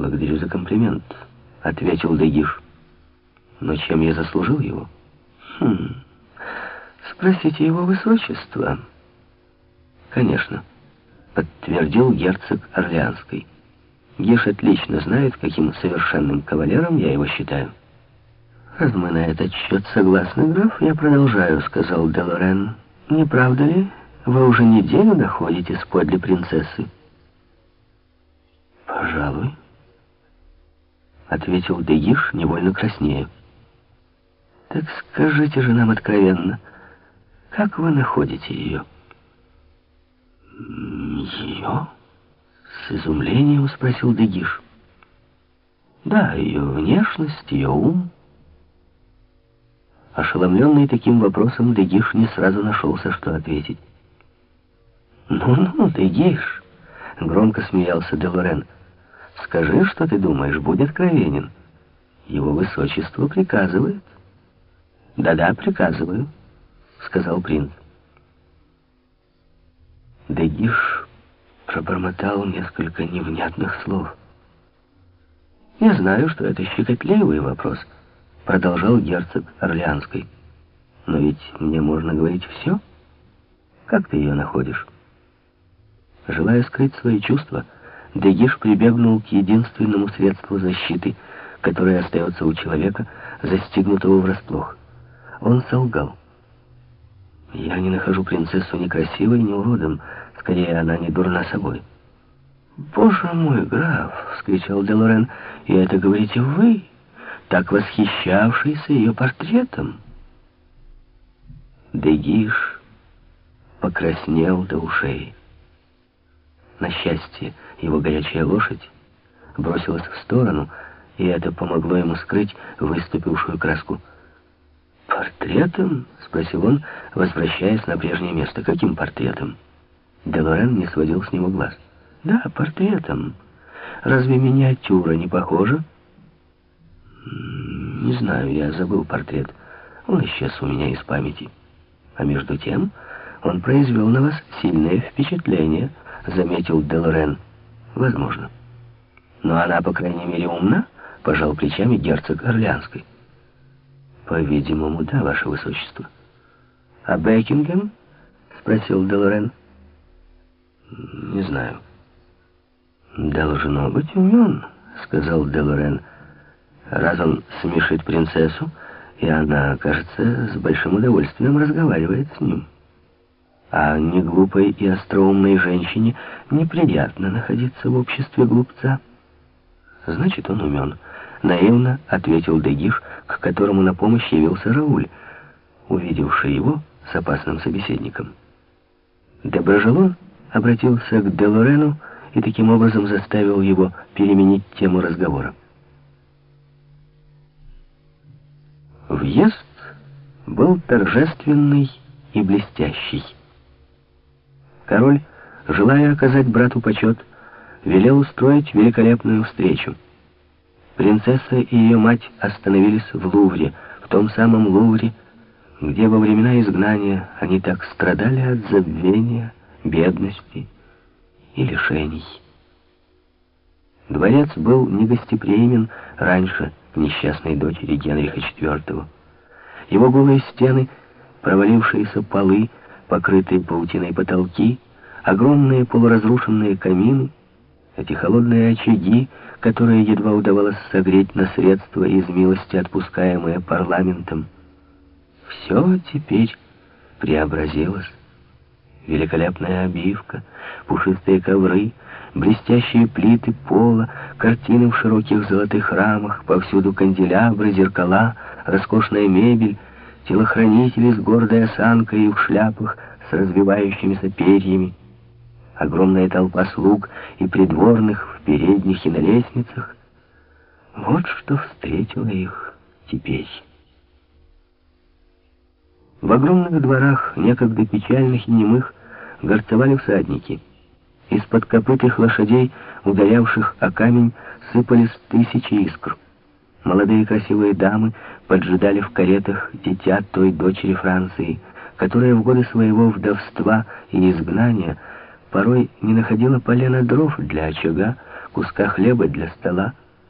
«Благодарю за комплимент», — ответил Дегиш. «Но чем я заслужил его?» «Хм... Спросите его высочество». «Конечно», — подтвердил герцог Орлеанский. «Гиш отлично знает, каким совершенным кавалером я его считаю». «Раз мы на этот счет согласны, граф, я продолжаю», — сказал Делорен. «Не правда ли, вы уже неделю находитесь подле принцессы?» «Пожалуй», — ответил Дегиш, невольно краснея. «Так скажите же нам откровенно, как вы находите ее?» «Ее?» — с изумлением спросил Дегиш. «Да, ее внешность, ее ум». Ошеломленный таким вопросом, Дегиш не сразу нашелся, что ответить. «Ну-ну, Дегиш!» — громко смеялся Делорен. «Скажи, что ты думаешь, будь откровенен. Его высочество приказывает». «Да-да, приказываю», — сказал принц. Дегиш пробормотал несколько невнятных слов. «Я знаю, что это щекотливый вопрос», — продолжал герцог Орлеанской. «Но ведь мне можно говорить все. Как ты ее находишь?» Желая скрыть свои чувства, Дегиш прибегнул к единственному средству защиты, которое остается у человека, застигнутого врасплох. Он солгал. «Я не нахожу принцессу ни красивой, ни уродом. Скорее, она не дурна собой». «Боже мой, граф!» — вскричал Делорен. «И это говорите вы, так восхищавшийся ее портретом?» Дегиш покраснел до ушей. На счастье, его горячая лошадь бросилась в сторону, и это помогло ему скрыть выступившую краску. «Портретом?» — спросил он, возвращаясь на прежнее место. «Каким портретом?» Делорен не сводил с него глаз. «Да, портретом. Разве миниатюра не похожа?» «Не знаю, я забыл портрет. Он исчез у меня из памяти. А между тем он произвел на вас сильное впечатление». — заметил Делорен. «Возможно. Но она, по крайней мере, умна?» — пожал плечами герцог Орлеанской. «По-видимому, да, ваше высочество». «А Бекингем?» — спросил Делорен. «Не знаю». «Должно быть умен», — сказал Делорен. «Раз он смешит принцессу, и она, кажется, с большим удовольствием разговаривает с ним». А не глупой и остроумной женщине неприятно находиться в обществе глупца. Значит, он умен. Наивно ответил Дегиш, к которому на помощь явился Рауль, увидевший его с опасным собеседником. Доброжелон обратился к Делорену и таким образом заставил его переменить тему разговора. Въезд был торжественный и блестящий. Король, желая оказать брату почет, велел устроить великолепную встречу. Принцесса и ее мать остановились в Лувре, в том самом Лувре, где во времена изгнания они так страдали от забвения, бедности и лишений. Дворец был негостеприимен раньше несчастной дочери Генриха IV. Его голые стены, провалившиеся полы, покрытые паутиной потолки, огромные полуразрушенные камины, эти холодные очаги, которые едва удавалось согреть на средства из милости, отпускаемые парламентом. Все теперь преобразилось. Великолепная обивка, пушистые ковры, блестящие плиты пола, картины в широких золотых рамах, повсюду канделябры, зеркала, роскошная мебель — телохранители с гордой осанкой и в шляпах с развивающимися перьями, огромная толпа слуг и придворных в передних и на лестницах. Вот что встретило их теперь. В огромных дворах, некогда печальных и немых, горцевали всадники. Из-под копыт их лошадей, ударявших о камень, сыпались тысячи искр. Молодые красивые дамы поджидали в каретах дитя той дочери Франции, которая в годы своего вдовства и изгнания порой не находила полена дров для очага, куска хлеба для стола,